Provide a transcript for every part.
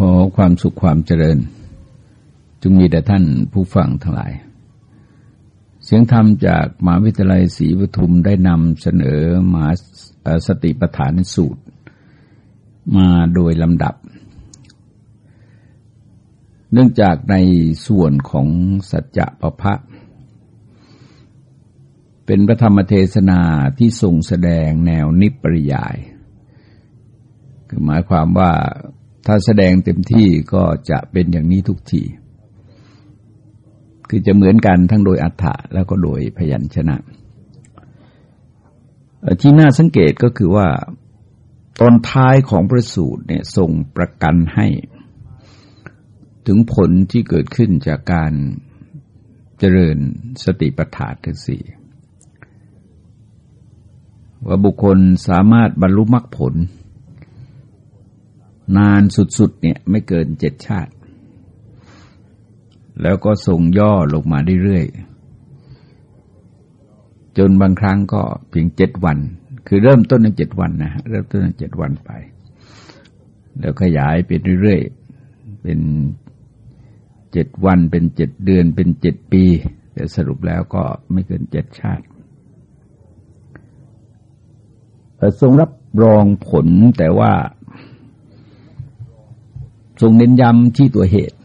ขอความสุขความเจริญ จงมีแต่ท่านผู้ฟังทั้งหลาย เสียงธรรมจากมหาวิทยาลัยศรีปทุมได้นำเสนอมาสติปัฏฐานสูตร มาโดยลำดับ เนื่องจากในส่วนของสัจจะปะพะ เป็นพระธรรมเทศนาที่ทรงแสดงแนวนิปริยาย คือหมายความว่า ถ้าแสดงเต็มที่ก็จะเป็นอย่างนี้ทุกทีคือจะเหมือนกันทั้งโดยอัฏฐะแล้วก็โดยพยัญชนะ ที่น่าสังเกตก็คือว่าตอนท้ายของพระสูตรเนี่ยทรงประกันให้ ถึงผลที่เกิดขึ้นจากการเจริญสติปัฏฐานทั้งสี่ว่าบุคคลสามารถบรรลุมรรคผล นานสุดๆเนี่ยไม่เกินเจ็ดชาติ แล้วก็ส่งย่อลงมาเรื่อยๆ จนบางครั้งก็เพียงเจ็ดวัน คือเริ่มต้นในเจ็ดวันนะเริ่มต้นในเจ็ดวันไป แล้วขยายเป็นเรื่อยๆ เป็นเจ็ดวันเป็นเจ็ดเดือนเป็นเจ็ดปี แต่สรุปแล้วก็ไม่เกินเจ็ดชาติทรงรับรองผลแต่ว่า ทรงเน้นย้ำที่ตัวเหตุ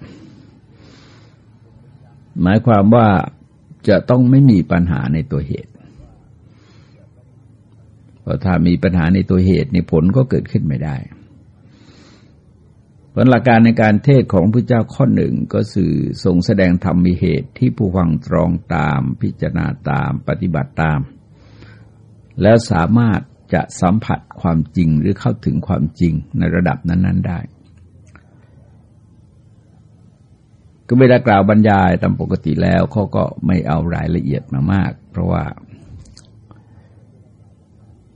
หมายความว่าจะต้องไม่มีปัญหาในตัวเหตุเพราะถ้ามีปัญหาในตัวเหตุในผลก็เกิดขึ้นไม่ได้ผลหลักการในการเทศของพระเจ้าข้อหนึ่งก็คือทรงแสดงธรรมมีเหตุที่ผู้ฟังตรองตามพิจารณาตามปฏิบัติตาม แล้วสามารถจะสัมผัสความจริงหรือเข้าถึงความจริงในระดับนั้น ๆ ได้ ก็เวลากล่าวบรรยายตามปกติแล้วเขาก็ไม่เอารายละเอียดมามาก เพราะว่า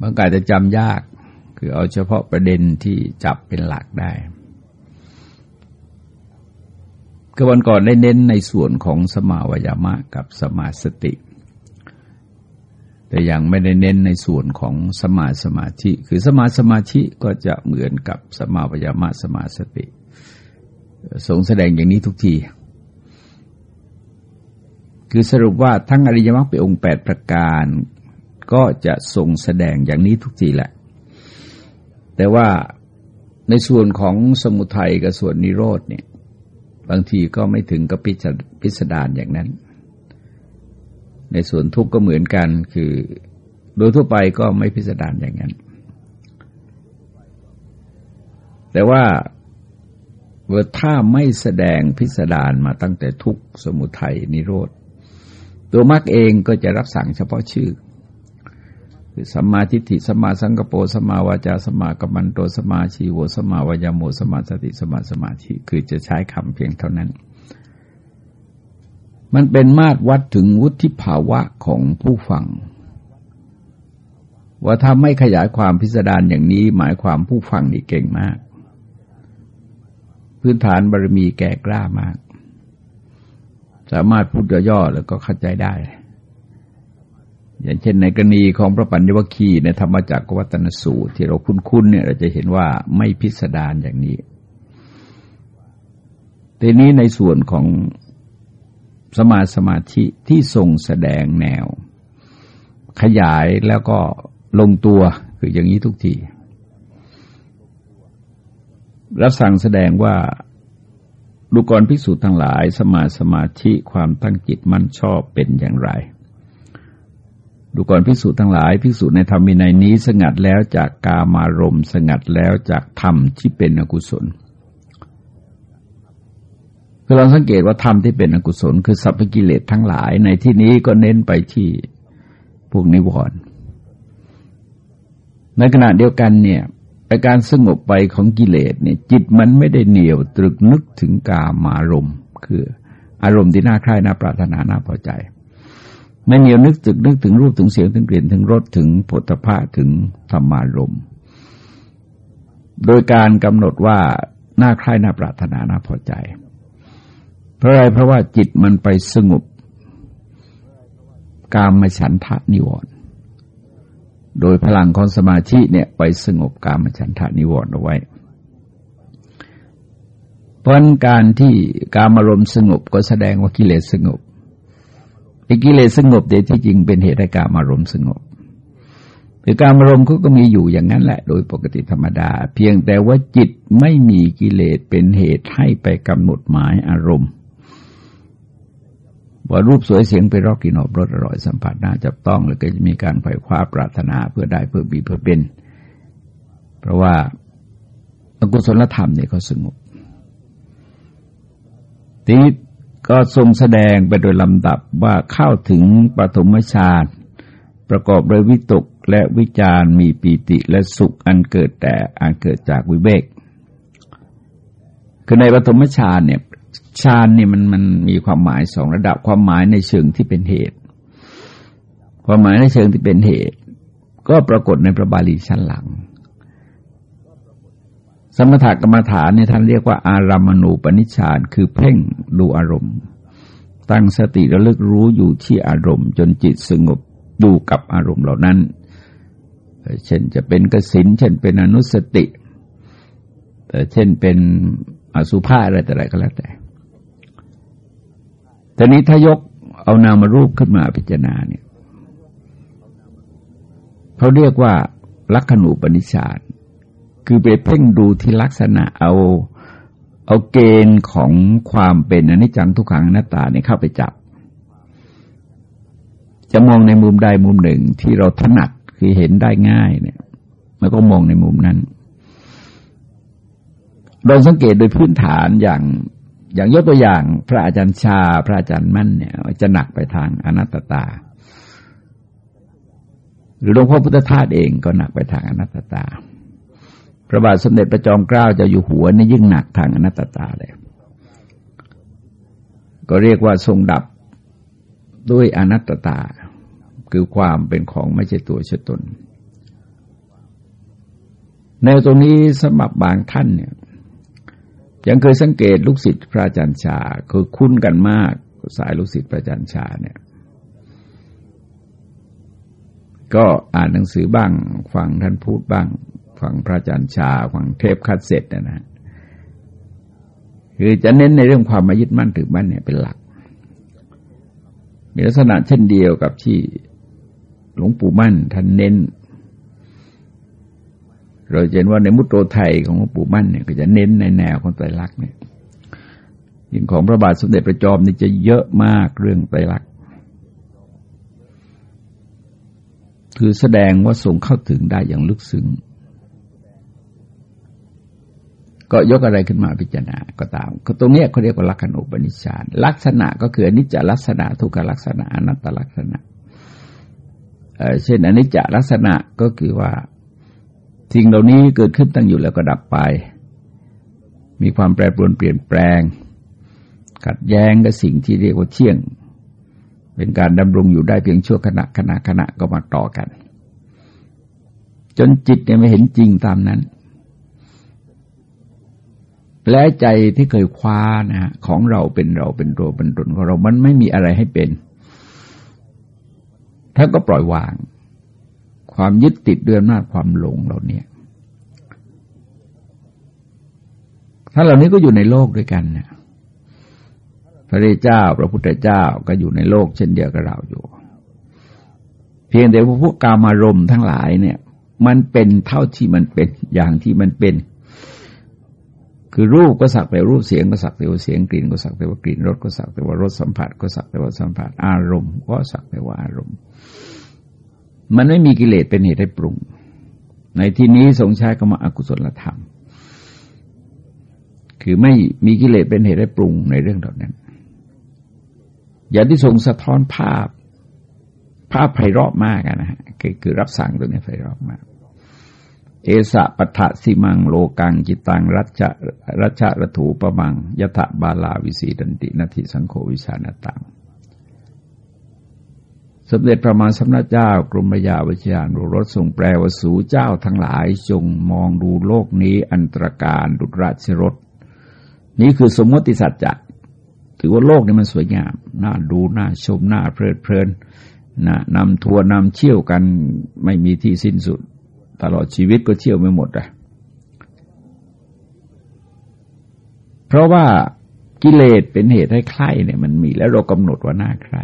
บางการจะจำยาก คือเอาเฉพาะประเด็นที่จับเป็นหลักได้ก็วันก่อนได้เน้นในส่วนของสมาวยามะกับสมาสติ แต่ยังไม่ได้เน้นในส่วนของสมาสมาธิ คือสมาสมาธิก็จะเหมือนกับสมาวยามะสมาสติทรงแสดงอย่างนี้ทุกที คือสรุปว่าทั้งอริยมรรคเป็นองค์แปดประการ ก็จะทรงแสดงอย่างนี้ทุกทีแหละ แต่ว่าในส่วนของสมุทัยกับส่วนนิโรธเนี่ย บางทีก็ไม่ถึงกับพิสดารอย่างนั้น ในส่วนทุกข์ก็เหมือนกันคือ โดยทั่วไปก็ไม่พิสดารอย่างนั้น แต่ว่าเมื่อถ้าไม่แสดงพิสดารมาตั้งแต่ทุกสมุทัยนิโรธ ตัวมรรคเองก็จะรับสั่งเฉพาะชื่อ คือสัมมาทิฏฐิสัมมาสังกปรสัมมาวาจาสัมมากัมมันโตสัมมาชีโวสัมมาวายโมสัมมาสติสัมมาสมาธิคือจะใช้คำเพียงเท่านั้น มันเป็นมาตรวัดถึงวุฒิภาวะของผู้ฟังว่าถ้าไม่ขยายความพิสดารอย่างนี้ หมายความผู้ฟังนี่เก่งมาก พื้นฐานบารมีแก่กล้ามาก สามารถพูดย่อๆแล้วก็เข้าใจได้ อย่างเช่นในกรณีของพระปัญญวคีในธรรมจักรวัตนสูตร ที่เราคุ้นๆเนี่ยเราจะเห็นว่าไม่พิสดารอย่างนี้ทีนี้ในส่วนของสมาสมาธิที่ทรงแสดงแนว ขยายแล้วก็ลงตัวคืออย่างนี้ทุกทีรับสั่งแสดงว่า ดูกรภิกษุทั้งหลาย สมาสมาธิความตั้งจิตมั่นชอบเป็นอย่างไร ดูกรภิกษุทั้งหลายภิกษุในธรรมินัยนี้ สงัดแล้วจากกามารมสงัดแล้วจากธรรมที่เป็นอกุศลคือเราสังเกตว่าธรรมที่เป็นอกุศล คือสัพพกิเลสทั้งหลายในที่นี้ก็เน้นไปที่พวกนิวรณ์ในขณะเดียวกันเนี่ย อาการสงบไปของกิเลสเนี่ยจิตมันไม่ได้เหนียวตรึกนึกถึงกามารมณ์คืออารมณ์ที่น่าใคร่น่าปรารถนาน่าพอใจ ไม่เหนียวนึกตึกนึกถึงรูปถึงเสียงถึงกลิ่นถึงรสถึงผลพะถึงธรรมารมณ์โดยการกำหนดว่าน่าใคร่น่าปรารถนาน่าพอใจ เพราะอะไรเพราะว่าจิตมันไปสงบกามฉันทะนิวรณ์ โดยพลังของสมาธิเนี่ยไปสงบกามฉันทานิวรณ์เอาไว้ เพราะการที่การอารมณ์สงบก็แสดงว่ากิเลสสงบไอ้กิเลสสงบเดี๋ยวที่จริงเป็นเหตุให้การอารมณ์สงบคือการอารมณ์เขาก็มีอยู่อย่างนั้นแหละ โดยปกติธรรมดา เพียงแต่ว่าจิตไม่มีกิเลสเป็นเหตุให้ไปกำหนดหมายอารมณ์ ว่ารูปสวยเสียงไปรอกกินอบรสอร่อยสัมผัสน่าจับต้องแล้วก็จะมีการไขว่คว้าปรารถนาเพื่อได้เพื่อบีเพื่อเป็น เพราะว่าอกุศลธรรมเนี่ยเขาสงบทีนี้ก็ทรงแสดงไปโดยลำดับว่าเข้าถึงปฐมฌานประกอบโดยวิตกและวิจารมีปีติและสุขอันเกิดแต่อันเกิดจากวิเวกคือในปฐมฌานเนี่ย ฌานนี่มันมันมีความหมายสองระดับความหมายในเชิงที่เป็นเหตุ ความหมายในเชิงที่เป็นเหตุ ก็ปรากฏในพระบาลีชั้นหลัง สมถกรรมฐานเนี่ยท่านเรียกว่า อารามณูปนิชานคือเพ่งดูอารมณ์ ตั้งสติระลึกรู้อยู่ที่อารมณ์ จนจิตสงบอยู่กับอารมณ์เหล่านั้น เช่นจะเป็นกสินเช่นเป็นอนุสติแต่เช่นเป็นอสุภาอะไรแต่ไรก็แล้วแต่ แต่นี้ถ้ายกเอานามารูปขึ้นมาพิจารณาเนี่ยเขาเรียกว่าลักขณูปนิชานคือไปเพ่งดูที่ลักษณะเอาเอาเกณฑ์ของความเป็นอนิจจังทุกขังหน้าตาเนี่ยเข้าไปจับ จะมองในมุมใดมุมหนึ่งที่เราถนัดคือเห็นได้ง่ายเนี่ยมันก็มองในมุมนั้นเราสังเกตโดยพื้นฐานอย่าง อย่างยกตัวอย่างพระอาจารย์ชา พระอาจารย์มั่นเนี่ยจะหนักไปทางอนัตตา หรือหลวงพ่อพุทธทาสเองก็หนักไปทางอนัตตา พระบาทสมเด็จพระจอมเกล้าจะอยู่หัวนี่ยิ่งหนักทางอนัตตาเลย ก็เรียกว่าทรงดับด้วยอนัตตา คือความเป็นของไม่ใช่ตัวชตนในตรงนี้สำหรับบางท่านเนี่ย ยังเคยสังเกตลูกศิษย์พระอาจารย์ชา คือคุ้นกันมาก สายลูกศิษย์พระอาจารย์ชาเนี่ย ก็อ่านหนังสือบ้าง ฟังท่านพูดบ้าง ฟังพระอาจารย์ชา ฟังเทปคัดเสร็จนะนะคือจะเน้นในเรื่องความมายึดมั่นถือมั่นเนี่ยเป็นหลัก มีลักษณะเช่นเดียวกับที่หลวงปู่มั่นท่านเน้น เราเห็นว่าในมุตโตไทยของหลวงปู่มั่นเนี่ยก็จะเน้นในแนวของไตรลักษณ์เนี่ยยิ่งของพระบาทสมเด็จพระจอมนี่จะเยอะมากเรื่องไตรลักษณ์คือแสดงว่าทรงเข้าถึงได้อย่างลึกซึ้งก็ยกอะไรขึ้นมาพิจารณาก็ตามก็ตรงนี้เขาเรียกว่าลักขณูปนิชานลักษณะก็คืออนิจจลักษณะทุกขลักษณะอนัตตลักษณะเช่นอนิจจลักษณะก็คือว่า สิ่งเหล่านี้เกิดขึ้นตั้งอยู่แล้วก็ดับไป มีความแปรปรวนเปลี่ยนแปลง ขัดแย้งกับสิ่งที่เรียกว่าเที่ยง เป็นการดำรงอยู่ได้เพียงชั่วขณะขณะขณะก็มาต่อกัน จนจิตเนี่ยไม่เห็นจริงตามนั้น และใจที่เคยคว้านะของเราเป็นเราเป็นตัวเป็นตนของเรา มันไม่มีอะไรให้เป็นท่านก็ปล่อยวาง ความยึดติดเดือำนมาความหลงเหล่านี้ท่านเหล่านี้ก็อยู่ในโลกด้วยกันเนี่ยพระเจ้า พระพุทธเจ้าก็อยู่ในโลกเช่นเดียวกับเราอยู่ เพียงแต่ว่าพวกกามารมณ์ทั้งหลายเนี่ย มันเป็นเท่าที่มันเป็นอย่างที่มันเป็น คือรูปก็สักแต่รูปเสียงก็สักแต่ว่าเสียงกลิ่นก็สักแต่ว่ากลิ่นรสก็สักแต่ว่ารสสัมผัส ก็สักแต่ว่าสัมผัส อารมณ์ ก็สักแต่ว่าอารมณ์ มันไม่มีกิเลสเป็นเหตุให้ปรุง ในที่นี้ทรงใช้คำว่าอกุศลธรรม คือไม่มีกิเลสเป็นเหตุให้ปรุงในเรื่องเหล่านั้น อย่างที่ทรงสะท้อนภาพ ภาพไพเราะมากนะฮะคือคือรับสั่งตรงนี้ไพเราะมาก เอสะปะทะสิมังโลกังจิตังรัชะรัชะระถูปะมังยะถะบาลาวิสีดันตินาทิสังโฆวิชาณตัง สมเด็จพระมหาสมณเจ้ากรมพระยาวิชยานุรสทรงแปลว่าสูเจ้าทั้งหลายจงมองดูโลกนี้อันตรการดุจราชรถนี่คือสมมติสัจจะถือว่าโลกนี้มันสวยงามน่าดูน่าชมน่าเพลิดเพลินนะนำทัวร์นำเชี่ยวกันไม่มีที่สิ้นสุด ตลอดชีวิตก็เชี่ยวไม่หมดอะเพราะว่ากิเลสเป็นเหตุให้ใคร่เนี่ยมันมีแล้วเรากำหนดว่าน่าใคร่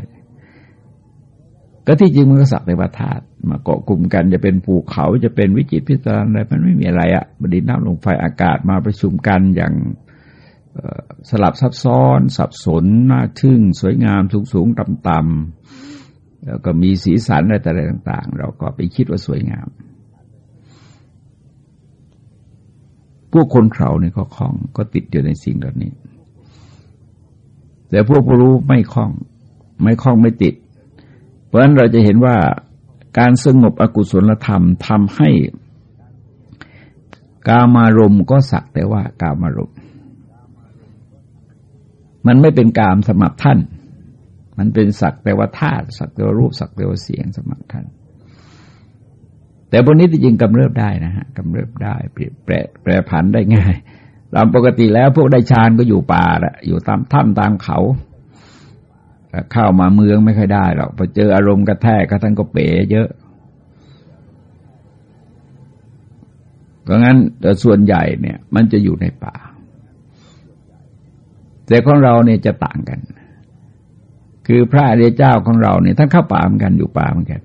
ก็ที่จริงมันก็สักแต่ว่าธาตุมาเกาะกลุ่มกันจะเป็นภูเขาจะเป็นวิจิตพิจารอะไรมันไม่มีอะไรอะบดินน้ำลงไฟอากาศมาประชุมกันอย่างสลับซับซ้อน สับสนน่าทึ่ง สวยงามสูงสูงต่ำต่ำแล้วก็มีสีสันอะไรต่าง ๆ เราก็ไปคิดว่าสวยงาม พวกคนเขาเนี่ยก็คล้องก็ติดอยู่ในสิ่งเหล่านี้ แต่พวกผู้รู้ไม่คล้อง ไม่คล้องไม่ติด เพราะฉะนั้นเราจะเห็นว่าการสงบอกุศลธรรมทำให้กามารมก็สักแต่ว่ากามารมมันไม่เป็นกามสมับท่าน มันเป็นสักแต่ว่าธาตุสักแต่ว่ารูปสักแต่ว่าเสียงสมับท่าน แต่บนนี้จริงกำเริบได้นะฮะกำเริบได้เปลี่ยนแปรแปรผันได้ง่ายตามปกติแล้วพวกได้ฌานก็อยู่ป่าละอยู่ตามถ้ำตามเขา เข้ามาเมืองไม่ค่อยได้หรอกพอเจออารมณ์กระแทกก็ท่านก็เป๋เยอะก็งั้นแต่ส่วนใหญ่เนี่ย มันจะอยู่ในป่า แต่ของเราเนี่ยจะต่างกัน คือพระอริยเจ้าของเราเนี่ยท่านเข้าป่าเหมือนกันอยู่ป่าเหมือนกัน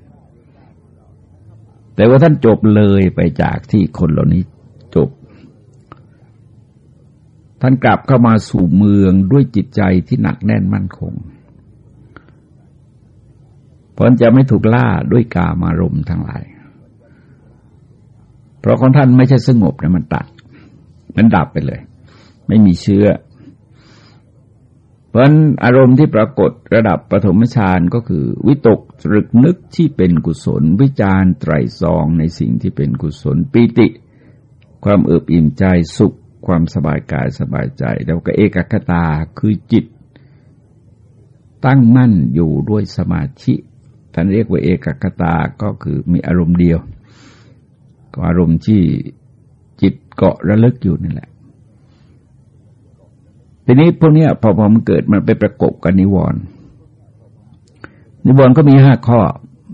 แต่ว่าท่านจบเลยไปจากที่คนเหล่านี้จบ ท่านกลับเข้ามาสู่เมืองด้วยจิตใจที่หนักแน่นมั่นคง เพราะจะไม่ถูกล่าด้วยกามารมณ์ทั้งหลาย เพราะของท่านไม่ใช่สงบนะมันตัด มันดับไปเลย ไม่มีเชื้อ เพราะอารมณ์ที่ปรากฏระดับปฐมฌานก็คือ วิตกตรึกนึกที่เป็นกุศล วิจารไตรซองในสิ่งที่เป็นกุศลปีติ ความเอิบอิ่มใจสุขความสบายกายสบายใจ แล้วก็เอกคตาคือจิต ตั้งมั่นอยู่ด้วยสมาธิ ท่านเรียกว่าเอกคตาก็คือมีอารมณ์เดียว ก็อารมณ์ที่จิตเกาะระลึกอยู่นี่แหละ ทีนี้พวกนี้พอพอมันเกิดมันไปประกบกับนิวรณ์นิวรณ์ก็มีห้าข้อ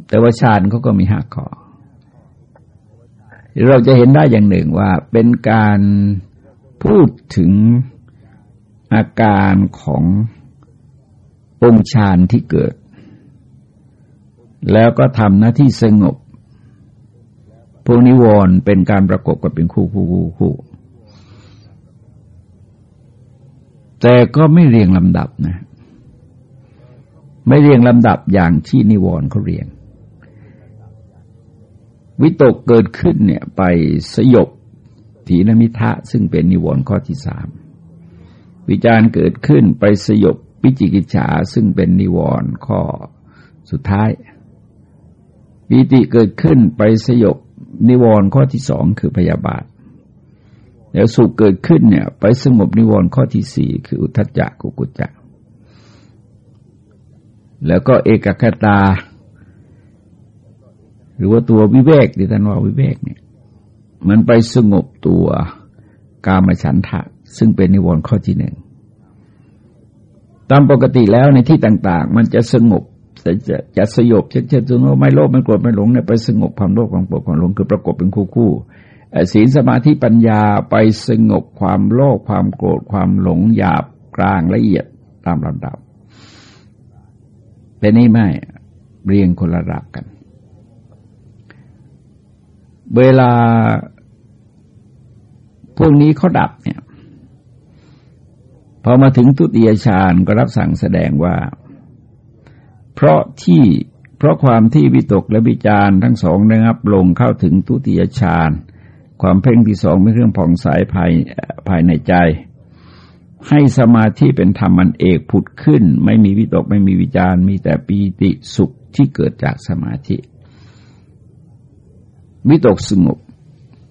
แต่ว่าฌานเขาก็มีห้าข้อ เราจะเห็นได้อย่างหนึ่งว่าเป็นการพูดถึงอาการขององค์ฌานที่เกิด แล้วก็ทำหน้าที่สงบพวกนิวรณ์เป็นการประกบกันเป็นคู่คู่คู่คู่แต่ก็ไม่เรียงลำดับนะ ไม่เรียงลำดับอย่างที่นิวรณ์เขาเรียง วิตกเกิดขึ้นเนี่ยไปสยบถีนมิทะซึ่งเป็นนิวรณ์ข้อที่สามวิจารณ์เกิดขึ้นไปสยบวิจิกิจฉาซึ่งเป็นนิวรณ์ข้อสุดท้าย ปีติเกิดขึ้นไปสยบนิวรณ์ข้อที่สองคือพยาบาท แล้วสุขเกิดขึ้นเนี่ย ไปสงบนิวรณ์ข้อที่สี่คืออุทจจะกุกุจจะแล้วก็เอกคตา หรือว่าตัววิเวกที่ท่านว่าวิเวกเนี่ย มันไปสงบตัวกามฉันทะ ซึ่งเป็นนิวรณ์ข้อที่หนึ่งตามปกติแล้วในที่ต่าง ๆ มันจะสงบ จะจะจะสยบเช่นเช่นสมมติไม่โลภไม่โกรธไม่หลงเนี่ยไปสงบความโลภความโกรธความหลงคือประกบเป็นคู่คู่ศีลสมาธิปัญญาไปสงบความโลภความโกรธความหลงหยาบกลางละเอียดตามลำดับ แต่นี่ไม่เรียงคนละระดับกัน เวลาพวกนี้เขาดับเนี่ยพอมาถึงทุติยฌานก็รับสั่งแสดงว่า เพราะที่เพราะความที่วิตกและวิจารทั้งสองนะครับ ลงเข้าถึงทุติยฌานความเพ่งที่สองเป็นเครื่องผ่องใสภายภายในใจ ให้สมาธิเป็นธรรมันเอกผุดขึ้น ไม่มีวิตกไม่มีวิจารมีแต่ปีติสุขที่เกิดจากสมาธิ วิตกสงบ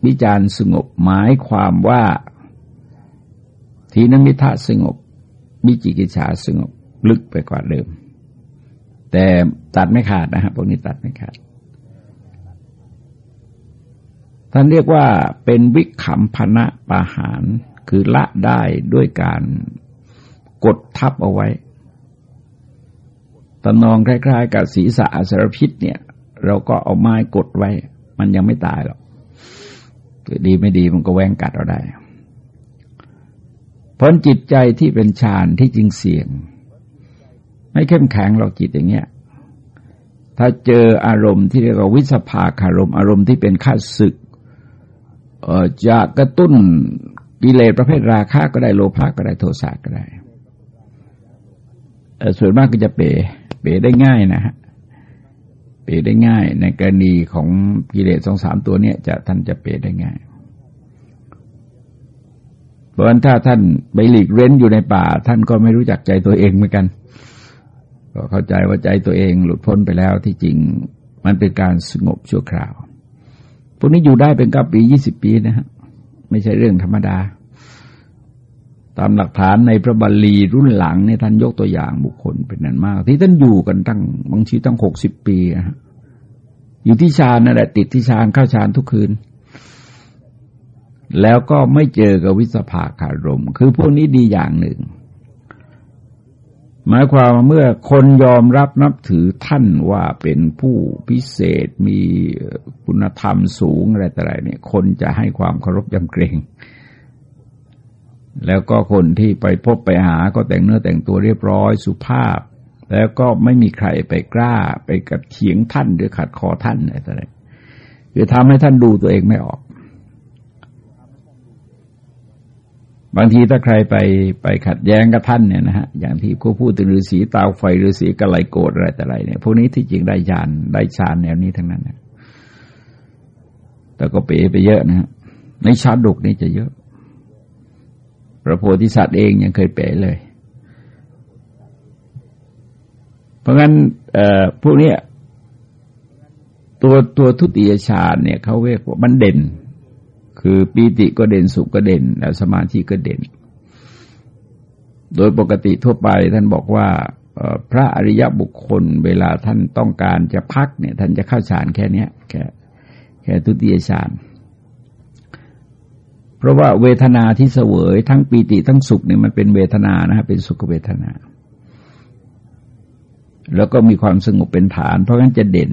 วิจารสงบหมายความว่าทีนมิทะสงบวิจิกิจฉาสงบลึกไปกว่าเดิม แต่ตัดไม่ขาดนะครับพวกนี้ตัดไม่ขาด ท่านเรียกว่าเป็นวิขำพนะปาหารคือละได้ด้วยการกดทับเอาไว้ตนองคล้ายๆ กับศีรษะอสรพิษเนี่ย เราก็เอาไม้กดไว้ มันยังไม่ตายหรอกดีไม่ดีมันก็แวงกัดเราได้ เพราะจิตใจที่เป็นฌานที่จริงเสี่ยง ไม่เข้มแข็งหรอกจิตอย่างเงี้ย ถ้าเจออารมณ์ที่เรียกว่าวิสภาคารมอารมณ์ที่เป็นข้าศึกจะกระตุ้นกิเลสประเภทราคะก็ได้โลภะก็ได้โทสะก็ได้ส่วนมากก็จะเปเปได้ง่ายนะฮะเปได้ง่าย ในกรณีของกิเลสสองสามตัวเนี้ยจะท่านจะเปได้ง่าย เพราะฉะนั้นถ้าท่านไปหลีกเร้นอยู่ในป่า ท่านก็ไม่รู้จักใจตัวเองเหมือนกัน ก็เข้าใจว่าใจตัวเองหลุดพ้นไปแล้วที่จริงมันเป็นการสงบชั่วคราว พวกนี้อยู่ได้เป็นก้าปียี่สิบปีนะฮะไม่ใช่เรื่องธรรมดา ตามหลักฐานในพระบาลีรุ่นหลังเนี่ยท่านยกตัวอย่างบุคคลเป็นนั้นมาก ที่ท่านอยู่กันตั้งบางทีตั้งหกสิบปีนะฮะอยู่ที่ชานนั่นแหละติดที่ชานเข้าชานทุกคืน แล้วก็ไม่เจอกับวิสภาคารม คือพวกนี้ดีอย่างหนึ่ง หมายความว่าเมื่อคนยอมรับนับถือท่านว่าเป็นผู้พิเศษมีคุณธรรมสูงอะไรต่ออะไรเนี่ย คนจะให้ความเคารพยำเกรง แล้วก็คนที่ไปพบไปหาก็แต่งเนื้อแต่งตัวเรียบร้อยสุภาพ แล้วก็ไม่มีใครไปกล้าไปกัดเถียงท่านหรือขัดคอท่านอะไรต่ออะไรคือทำให้ท่านดูตัวเองไม่ออก บางทีถ้าใครไปไปขัดแย้งกับท่านเนี่ยนะฮะอย่างที่เขาพูดถึงฤาษีตาไฟฤาษีกะไลโกดอะไรแต่ไรเนี่ยพวกนี้ที่จริงได้ยานได้ฌานแนวนี้ทั้งนั้นนะแต่ก็เป๋ไปเยอะนะฮะในชาดกนี่จะเยอะ พระโพธิสัตว์เองยังเคยเป๋เลย เพราะงั้นพวกนี้ตัวตัวทุติยฌานเนี่ยเขาเรียกว่ามันเด่น คือปีติก็เด่นสุขก็เด่นแล้วสมาธิก็เด่น โดยปกติทั่วไปท่านบอกว่าพระอริยบุคคลเวลาท่านต้องการจะพักเนี่ยท่านจะเข้าฌานแค่นี้แค่แค่ทุติยฌานเพราะว่าเวทนาที่เสวยทั้งปีติทั้งสุขเนี่ยมันเป็นเวทนานะฮะเป็นสุขเวทนา แล้วก็มีความสงบเป็นฐาน เพราะงั้นจะเด่น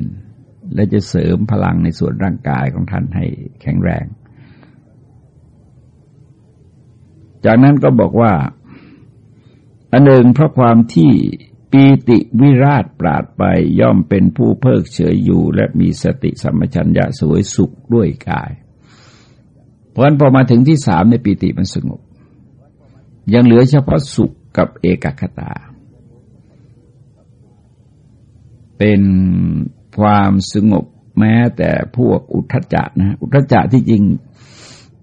และจะเสริมพลังในส่วนร่างกายของท่านให้แข็งแรง จากนั้นก็บอกว่า อันหนึ่งเพราะความที่ปีติวิราชปราดไปย่อมเป็นผู้เพิกเฉยอยู่ และมีสติสัมปชัญญะสวยสุขด้วยกาย เพราะฉะนั้นพอมาถึงที่สามในปีติมันสงบ ยังเหลือเฉพาะสุขกับเอกคตา เป็นความสงบแม้แต่พวกอุทธจจะนะ อุทธจจะที่จริง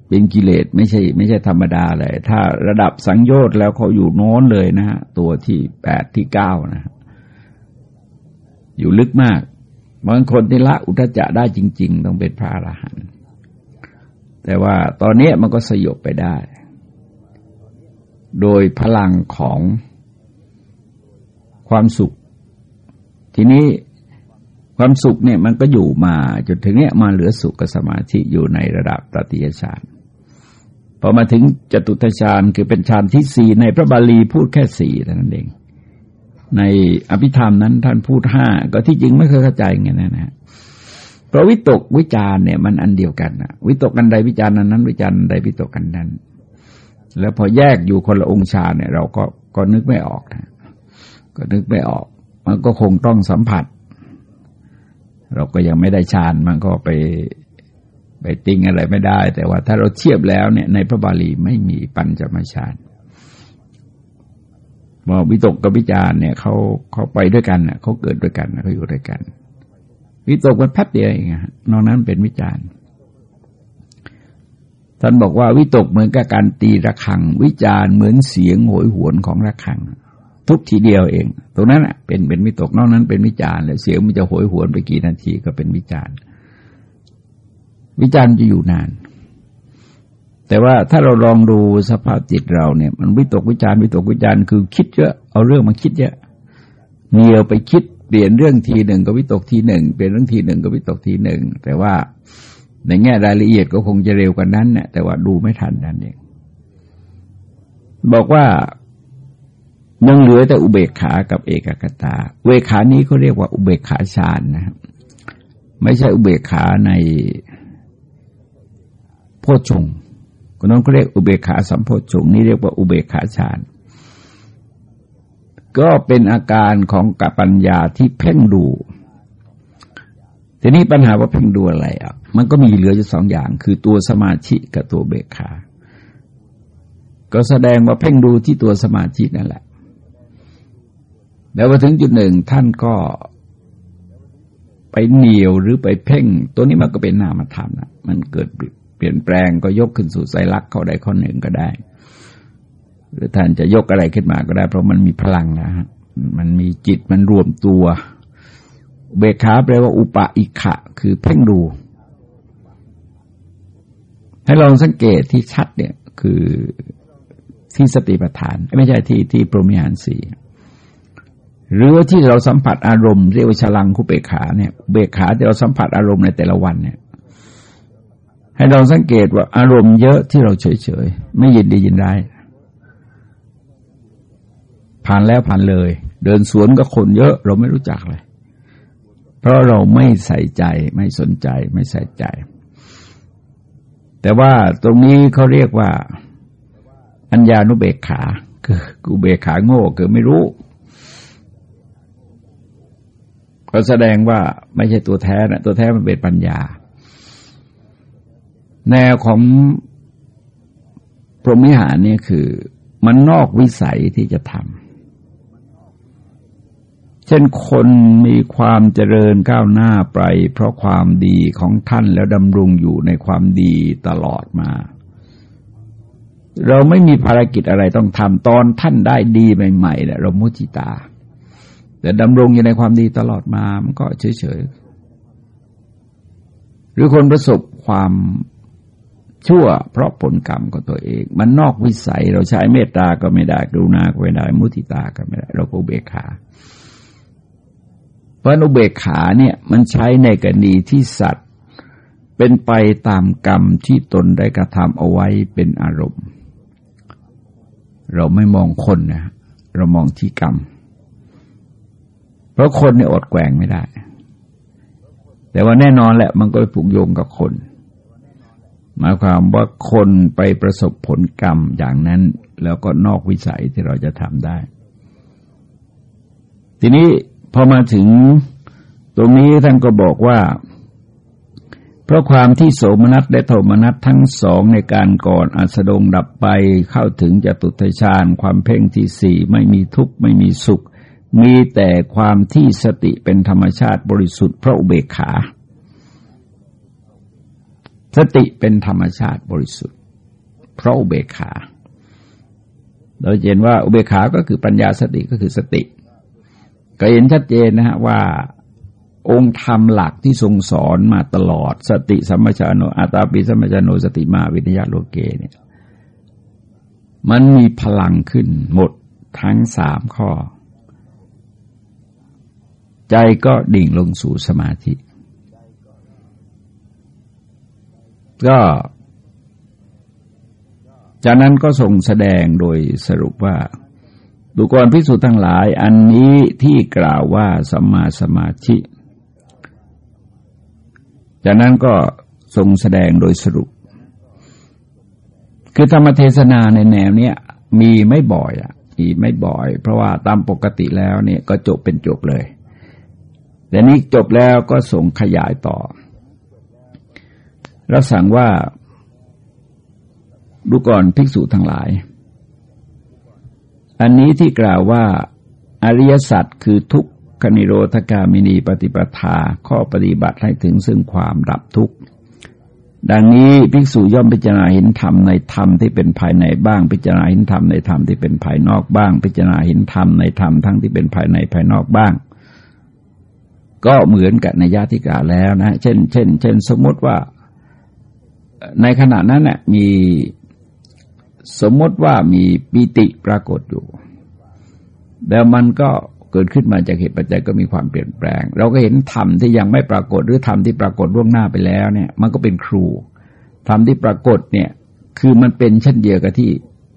เป็นกิเลสไม่ใช่ ไม่ใช่ธรรมดาเลย ถ้าระดับสังโยชน์แล้วเขาอยู่โน้นเลยนะฮะตัวที่แปดที่เก้านะอยู่ลึกมากบางคนที่ละอุทจจะได้จริง ๆ ต้องเป็นพระอรหันต์แต่ว่าตอนนี้มันก็สยบไปได้ โดยพลังของความสุข ทีนี้ความสุขเนี่ยมันก็อยู่มาจนถึงเนี้ยมาเหลือสุขกับสมาธิอยู่ในระดับตติยฌาน พอมาถึงจตุตฌานคือเป็นฌานที่สี่ในพระบาลีพูดแค่สี่เท่านั้นเอง ในอภิธรรมนั้นท่านพูดห้าก็ที่จริงไม่เคยเข้าใจไงนะนะเพราะวิตกวิจารเนี่ยมันอันเดียวกันนะวิตกกันใดวิจารนั้นนั้น วิจารใดวิตกกันนั้น แล้วพอแยกอยู่คนละองค์ฌานเนี่ย เราก็ก็นึกไม่ออกนะก็นึกไม่ออก มันก็คงต้องสัมผัส เราก็ยังไม่ได้ฌานมันก็ไป ไปติ้งอะไรไม่ได้ แต่ว่าถ้าเราเทียบแล้วเนี่ยในพระบาลีไม่มีปัญจมาฌานบอกวิตกกับวิจารเนี่ยเขาเขาไปด้วยกันเขาเกิดด้วยกันเขาอยู่ด้วยกัน วิตกมันแป๊บเดียวเองนอกนั้นเป็นวิจารท่านบอกว่าวิตกเหมือนกับการตีระฆัง วิจารเหมือนเสียงโหยหวนของระฆัง ทุกทีเดียวเอง ตรงนั้นเป็นเป็นวิตกนอกนั้นเป็นวิจารแล้วเสียงมันจะโหยหวนไปกี่นาทีก็เป็นวิจารณ์ วิจารณ์จะอยู่นาน แต่ว่าถ้าเราลองดูสภาพจิตเราเนี่ย มันวิตกวิจารณ์วิตกวิจารณ์คือคิดเยอะเอาเรื่องมาคิดเยอะเนียวไปคิดเปลี่ยนเรื่องทีหนึ่งก็วิตกทีหนึ่งเปลี่ยนเรื่องทีหนึ่งก็วิตกทีหนึ่งแต่ว่าในแง่รายละเอียดก็คงจะเร็วกว่านั้นเนี่ยแต่ว่าดูไม่ทันนั่นเองบอกว่ายังเหลือแต่อุเบกขากับเอกกตาเวขานี้เขาเรียกว่าอุเบกขาฌานนะครับไม่ใช่อุเบกขาใน โพชงคนนั้นก็เรียกอุเบกขาสัมโพชงนี่เรียกว่าอุเบกขาฌานก็เป็นอาการของกับปัญญาที่เพ่งดู ทีนี้ปัญหาว่าเพ่งดูอะไรอะ มันก็มีเหลืออยู่สองอย่าง คือตัวสมาธิกับตัวเบกขา ก็แสดงว่าเพ่งดูที่ตัวสมาธินั่นแหละ แล้วพอถึงจุดหนึ่งท่านก็ไปเหนียวหรือไปเพ่ง ตัวนี้มันก็เป็นนามธรรมนะมันเกิด ลี่ยนแปลงก็ยกขึ้นสู่ไซรักเข้าได้ข้อหนึ่งก็ได้ หรือท่านจะยกอะไรขึ้นมาก็ได้ เพราะมันมีพลังนะฮะมันมีจิตมันรวมตัว เบกขาแปลว่าอุปะอิขะ คือเพ่งดู ให้ลองสังเกตที่ชัดเนี่ยคือที่สติปัฏฐาน ไม่ใช่ที่ที่ปรมิหารสีหรือว่าที่เราสัมผัสอารมณ์เรียกว่าฉลังคุเบขาเนี่ยเบขาที่เราสัมผัสอารมณ์ในแต่ละวันเนี่ย ให้เราสังเกตว่าอารมณ์เยอะที่เราเฉยๆ ไม่ยินดียินร้ายผ่านแล้วผ่านเลย เดินสวนก็คนเยอะเราไม่รู้จักเลย เพราะเราไม่ใส่ใจไม่สนใจไม่ใส่ใจ แต่ว่าตรงนี้เขาเรียกว่า อัญญานุเบกขา คือกูเบกขาโง่คือไม่รู้ก็แสดงว่าไม่ใช่ตัวแท้นะตัวแท้มันเป็นปัญญา แนวของพรหมิหารนี่คือมันนอกวิสัยที่จะทำ เช่นคนมีความเจริญก้าวหน้าไป เพราะความดีของท่านแล้วดำรงอยู่ในความดีตลอดมา เราไม่มีภารกิจอะไรต้องทำตอนท่านได้ดีใหม่ๆเนี่ยเรามุจิตา แต่ดำรงอยู่ในความดีตลอดมา มันก็เฉยๆ หรือคนประสบความ ชั่วเพราะผลกรรมของตัวเอง มันนอกวิสัยเราใช้เมตตาก็ไม่ได้กรุณาก็ไม่ได้มุติตาก็ไม่ได้ เราก็เบกขาเพราะอุเบกขาเนี่ยมันใช้ในกรณีที่สัตว์ เป็นไปตามกรรมที่ตนได้กระทำเอาไว้เป็นอารมณ์ เราไม่มองคนนะเรามองที่กรรม เพราะคนเนี่ยอดแกว่งไม่ได้ แต่ว่าแน่นอนแหละมันก็ผูกโยงกับคน หมายความว่าคนไปประสบผลกรรมอย่างนั้น แล้วก็นอกวิสัยที่เราจะทำได้ ทีนี้พอมาถึงตรงนี้ท่านก็บอกว่า เพราะความที่โสมนัสและโทมนัสทั้งสองในการก่อนอัสดงดับไปเข้าถึงจตุตฌานความเพ่งที่สี่ไม่มีทุกข์ไม่มีสุข มีแต่ความที่สติเป็นธรรมชาติบริสุทธิ์เพราะอุเบกขา สติเป็นธรรมชาติบริสุทธิ์ เพราะอุเบกขา เราเห็นว่าอุเบกขาก็คือปัญญาสติก็คือสติ ก็เห็นชัดเจนนะฮะว่าองค์ธรรมหลักที่ทรงสอนมาตลอด สติสัมปชัญโนอาตาปิสัมปชัญโนสติมาวิทยาโลเกเนี่ยมันมีพลังขึ้นหมดทั้งสามข้อ ใจก็ดิ่งลงสู่สมาธิ ก็จากนั้นก็ส่งแสดงโดยสรุปว่าดูกรพิสูจน์ทั้งหลาย อันนี้ที่กล่าวว่าสัมมาสมาธิ จากนั้นก็ทรงแสดงโดยสรุป คือธรรมเทศนาในแนวเนี้ยมีไม่บ่อยอะมีไม่บ่อย เพราะว่าตามปกติแล้วเนี่ยก็จบเป็นจบเลย แต่นี้จบแล้วก็ส่งขยายต่อ แล้วสั่งว่าดูก่อนภิกษุทั้งหลาย อันนี้ที่กล่าวว่าอริยสัจคือทุกขนิโรธกามินีปฏิปทาข้อปฏิบัติให้ถึงซึ่งความดับทุกข์ดังนี้ภิกษุย่อมพิจารณาเห็นธรรมในธรรมที่เป็นภายในบ้าง พิจารณาเห็นธรรมในธรรมที่เป็นภายนอกบ้าง พิจารณาเห็นธรรมในธรรมทั้งที่เป็นภายในภายนอกบ้าง ก็เหมือนกับในญาติกาแล้วนะ เช่น เช่น เช่น สมมติว่า ในขณะนั้นน่ยมีสมมติว่ามีปิติปรากฏอยู่ แล้วมันก็เกิดขึ้นมาจากเหตุปัจจัยก็มีความเปลี่ยนแปลง เราก็เห็นธรรมที่ยังไม่ปรากฏหรือธรรมที่ปรากฏล่วงหน้าไปแล้วเนี่ย มันก็เป็นครูธรรมที่ปรากฏเนี่ย คือมันเป็นเช่นเดียวกับที่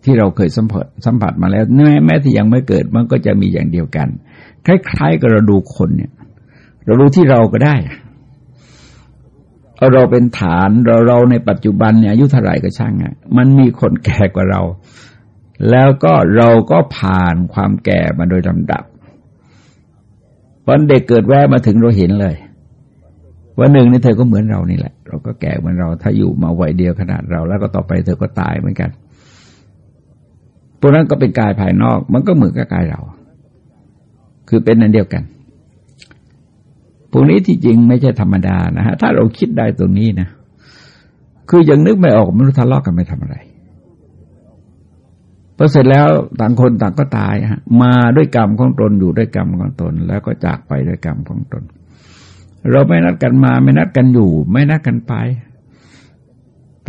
ที่เราเคยสัมผัสสัมผัสมาแล้วแม้แม้ที่ยังไม่เกิดมันก็จะมีอย่างเดียวกัน คล้ายๆกับเราดูคนเนี่ย เราดูที่เราก็ได้ เราเป็นฐานเราเราในปัจจุบันเนี่ยอายุเท่าไหร่ก็ช่างอะมันมีคนแก่กว่าเรา แล้วก็เราก็ผ่านความแก่มาโดยลำดับวันเด็กเกิดแวะมาถึงเราเห็นเลยวันหนึ่งนี่เธอก็เหมือนเรานี่แหละ เราก็แก่เหมือนเรา ถ้าอยู่มาวัยเดียวขนาดเรา แล้วก็ต่อไปเธอก็ตายเหมือนกันพวกนั้นก็เป็นกายภายนอก มันก็เหมือนกับกายเรา คือเป็นนันเดียวกัน พวกนี้ที่จริงไม่ใช่ธรรมดานะฮะ ถ้าเราคิดได้ตรงนี้นะ คือยังนึกไม่ออกไม่รู้ทะเลาะกันไม่ทำอะไรพอเสร็จแล้วต่างคนต่างก็ตายฮะ มาด้วยกรรมของตนอยู่ด้วยกรรมของตน แล้วก็จากไปด้วยกรรมของตน เราไม่นัดกันมาไม่นัดกันอยู่ ไม่นัดกันไป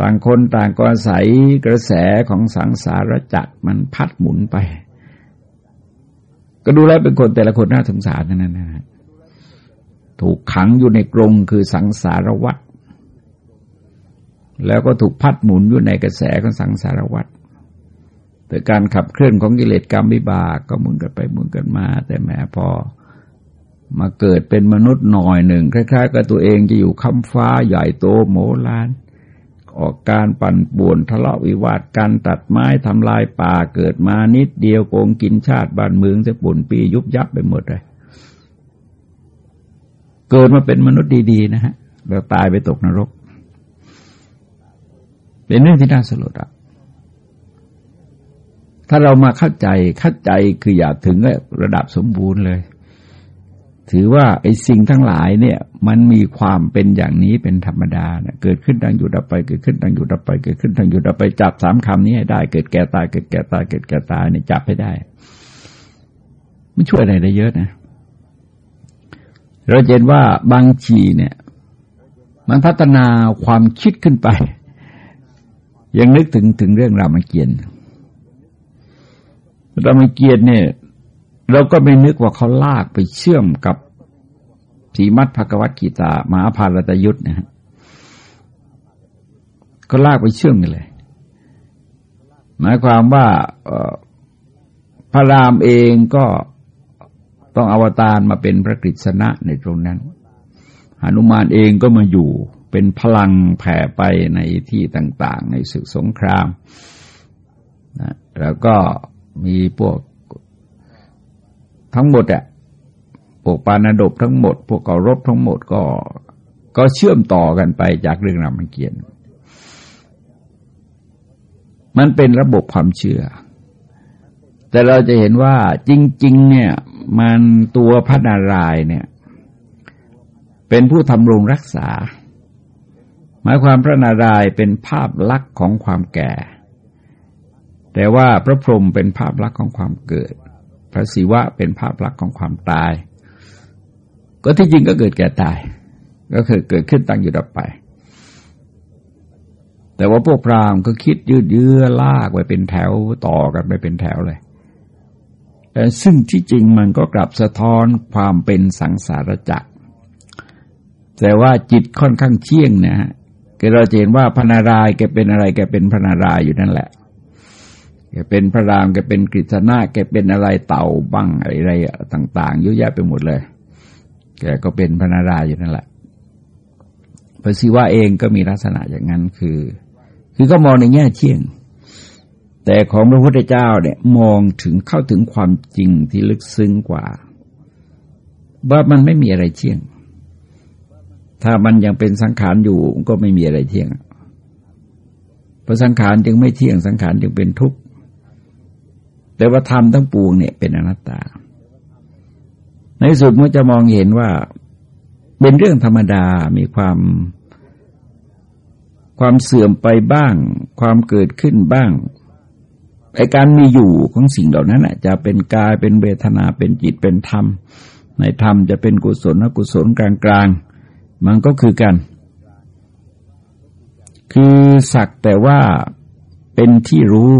ต่างคนต่างก็อาศัยกระแสของสังสารจักรมันพัดหมุนไป ก็ดูแลเป็นคนแต่ละคนน่าสงสารนั่นนะ ถูกขังอยู่ในกรงคือสังสารวัฏแล้วก็ถูกพัดหมุนอยู่ในกระแสของสังสารวัฏแต่การขับเคลื่อนของกิเลสกรรมวิบากก็หมุนกันไปหมุนกันมา แต่แม้พอมาเกิดเป็นมนุษย์หน่อยหนึ่งคล้ายๆกับตัวเองจะอยู่ค้ำฟ้าใหญ่โตโมลาน ออกการปั่นป่วนทะเลาะวิวาทการตัดไม้ทำลายป่าเกิดมานิดเดียวโกงกินชาติบ้านเมืองจะปุ่นปียุบยับไปหมดเลย เกิดมาเป็นมนุษย์ดี ๆ นะฮะแล้วตายไปตกนรก เป็นเรื่องที่น่าสลดอะถ้าเรามาเข้าใจเข้าใจคืออย่าถึงระดับสมบูรณ์เลย ถือว่าไอ้สิ่งทั้งหลายเนี่ย มันมีความเป็นอย่างนี้เป็นธรรมดาเนะเกิดขึ้นดังอยู่ดับไปเกิดขึ้นดังอยู่ดับไปเกิดขึ้นดังอยู่ดับไปจับสามคำนี้ให้ได้ เกิดแก่ตายเกิดแก่ตายเกิดแก่ตายเนี่ยจับให้ได้ มันช่วยอะไรได้เยอะนะเเราเห็นว่าบางทีเนี่ย มันพัฒนาความคิดขึ้นไป ยังนึกถึงถึงเรื่องรามเกียรติ์รามเกียรติ์เนี่ย เราก็ไม่นึกว่าเขาลากไปเชื่อมกับสีมัดภกวัตกีตามหาภารตยุทธ์นะฮะก็ลากไปเชื่อมกันเลย หมายความว่าพระรามเองก็ ต้องอวตารมาเป็นพระกฤษณะในตรงนั้นหนุมานเองก็มาอยู่เป็นพลังแผ่ไปในที่ต่าง ๆ ในศึกสงครามนะแล้วก็มีพวกทั้งหมดอะพวกปานาดบทั้งหมด พวกการบทั้งหมดก็ก็เชื่อมต่อกันไปจากเรื่องรามเกียรติ์มันเป็นระบบความเชื่อ แต่เราจะเห็นว่าจริง ๆ เนี่ย มันตัวพระนารายเนี่ย เป็นผู้ทำรงรักษา หมายความพระนารายเป็นภาพลักษณ์ของความแก่ แต่ว่าพระพรหมเป็นภาพลักษณ์ของความเกิด พระศิวะเป็นภาพลักษณ์ของความตาย ก็ที่จริงก็เกิดแก่ตาย ก็คือเกิดขึ้นตั้งอยู่ดับไป แต่ว่าพวกพราหมณ์ก็คิดยืดเยื้อลากไปเป็นแถวต่อกันไปเป็นแถวเลย ซึ่งที่จริงมันก็กลับสะท้อนความเป็นสังสารจักร แต่ว่าจิตค่อนข้างเที่ยงนะฮะเราเห็นว่าพนารายแกเป็นอะไรแกเป็นพนารายอยู่นั่นแหละแกเป็นพระรามแกเป็นกฤษณะแกเป็นอะไรเต่าบ้างอะไรต่างๆเยอะแยะไปหมดเลย แกก็เป็นพนารายอยู่นั่นแหละพระศิวะเองก็มีลักษณะอย่างนั้นคือ คือก็มองในแง่เที่ยง แต่ของพระพุทธเจ้าเนี่ยมองถึงเข้าถึงความจริงที่ลึกซึ้งกว่า ว่ามันไม่มีอะไรเที่ยง ถ้ามันยังเป็นสังขารอยู่ก็ไม่มีอะไรเที่ยงเพราะสังขารจึงไม่เที่ยงสังขารจึงเป็นทุกข์แต่ว่าธรรมทั้งปวงเนี่ยเป็นอนัตตา ในสุดมันจะมองเห็นว่าเป็นเรื่องธรรมดา มีความ ความเสื่อมไปบ้าง ความเกิดขึ้นบ้าง ไอการมีอยู่ของสิ่งเหล่านั้นจะเป็นกายเป็นเวทนาเป็นจิตเป็นธรรม ในธรรมจะเป็นกุศลอกุศลกลางกลางมันก็คือกัน คือสักแต่ว่าเป็นที่รู้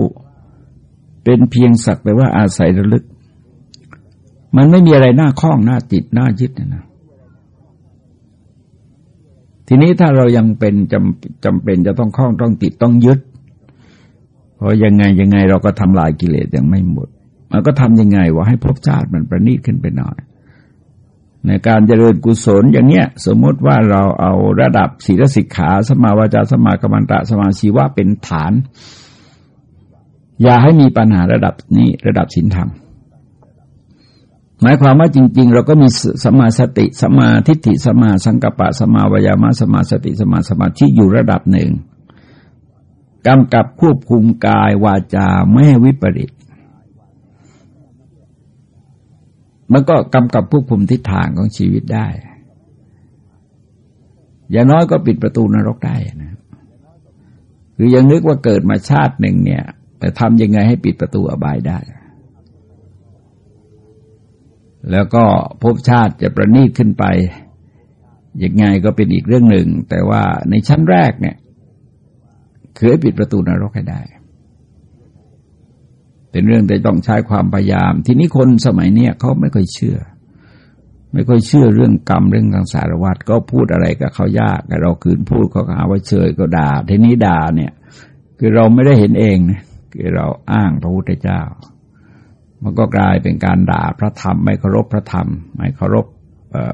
เป็นเพียงสักแต่ว่าอาศัยระลึก มันไม่มีอะไรน่าคล้องน่าติดน่ายึดนะทีนี้ถ้าเรายังเป็นจำจำเป็นจะต้องคล้องต้องติดต้องยึด เพราะยังไงยังไงเราก็ทำลายกิเลสยังไม่หมด มันก็ทำยังไงว่าให้ภพชาติมันประณีตขึ้นไปหน่อย ในการเจริญกุศลอย่างเนี้ย สมมติว่าเราเอาระดับศีลสิกขาสมาวาจาสมากรรมตะสมาชีวะเป็นฐาน อย่าให้มีปัญหาระดับนี้ระดับศีลธรรมหมายความว่าจริง ๆ เราก็มีสมาสติสมาทิฏฐิสมาสังกัปปะสมาวายามะสมาสติสมาสมาธิอยู่ระดับหนึ่ง กำกับควบคุมกายวาจาไม่ให้วิปริตมันก็กำกับควบคุมทิศทางของชีวิตได้ อย่างน้อยก็ปิดประตูนรกได้นะคือยังนึกว่าเกิดมาชาติหนึ่งเนี่ย แต่ทำยังไงให้ปิดประตูอบายได้ แล้วก็ภพชาติจะประนีตขึ้นไปยังไงก็เป็นอีกเรื่องหนึ่ง แต่ว่าในชั้นแรกเนี่ย คือให้ปิดประตูนรกให้ได้ เป็นเรื่องแต่ต้องใช้ความพยายาม ทีนี้คนสมัยเนี้ยเขาไม่ค่อยเชื่อ ไม่ค่อยเชื่อเรื่องกรรมเรื่องทางสารวัตรก็พูดอะไรกับเขายากเราคืนพูดเขาหาว่าเฉยก็ด่า ทีนี้ด่าเนี่ย คือเราไม่ได้เห็นเองนะคือเราอ้างพระพุทธเจ้า มันก็กลายเป็นการด่าพระธรรม ไม่เคารพพระธรรม ไม่เคารพ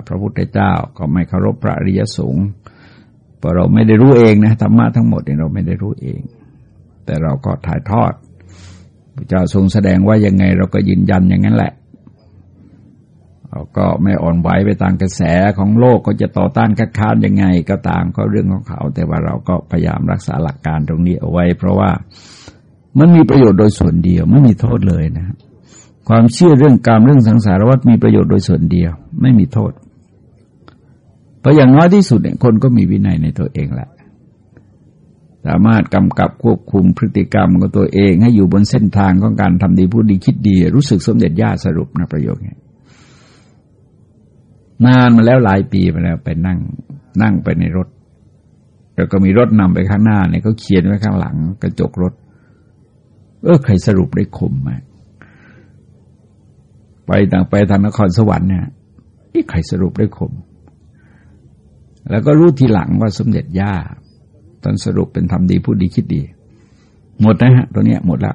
พระพุทธเจ้า ก็ไม่เคารพพระอริยสงฆ์ เพราะเราไม่ได้รู้เองนะธรรมะทั้งหมดเนี่ยเราไม่ได้รู้เอง แต่เราก็ถ่ายทอดพระเจ้าทรงแสดงว่ายังไงเราก็ยืนยันอย่างนั้นแหละเราก็ไม่อ่อนไหวไปตามกระแสของโลกก็จะต่อต้านคัดค้านยังไงก็ตามก็เรื่องของเขา แต่ว่าเราก็พยายามรักษาหลักการตรงนี้เอาไว้ เพราะว่ามันมีประโยชน์โดยส่วนเดียวไม่มีโทษเลยนะความเชื่อเรื่องกรรมเรื่องสังสารวัฏมีประโยชน์โดยส่วนเดียว ไม่มีโทษ ราะอย่างน้อยที่สุดเนี่ยคนก็มีวินัยในตัวเองแหละ สามารถกำกับควบคุมพฤติกรรมของตัวเอง ให้อยู่บนเส้นทางของการทำดีพูดดีคิดดี รู้สึกสมเด็จย่าสรุปนะประโยคนี้นานมาแล้วหลายปีมาแล้วไปนั่ง นั่งไปในรถ แล้วก็มีรถนำไปข้างหน้าเนี่ยเขาเขียนไว้ข้างหลัง กระจกรถ เออใครสรุปได้คมมากไปต่างไปทางนครสวรรค์เนี่ยนี่ใครสรุปได้คม แล้วก็รู้ทีหลังว่าสมเด็จย่าท่านสรุปเป็นทำดีพูดดีคิดดี หมดนะฮะตัวเนี้ยหมดละ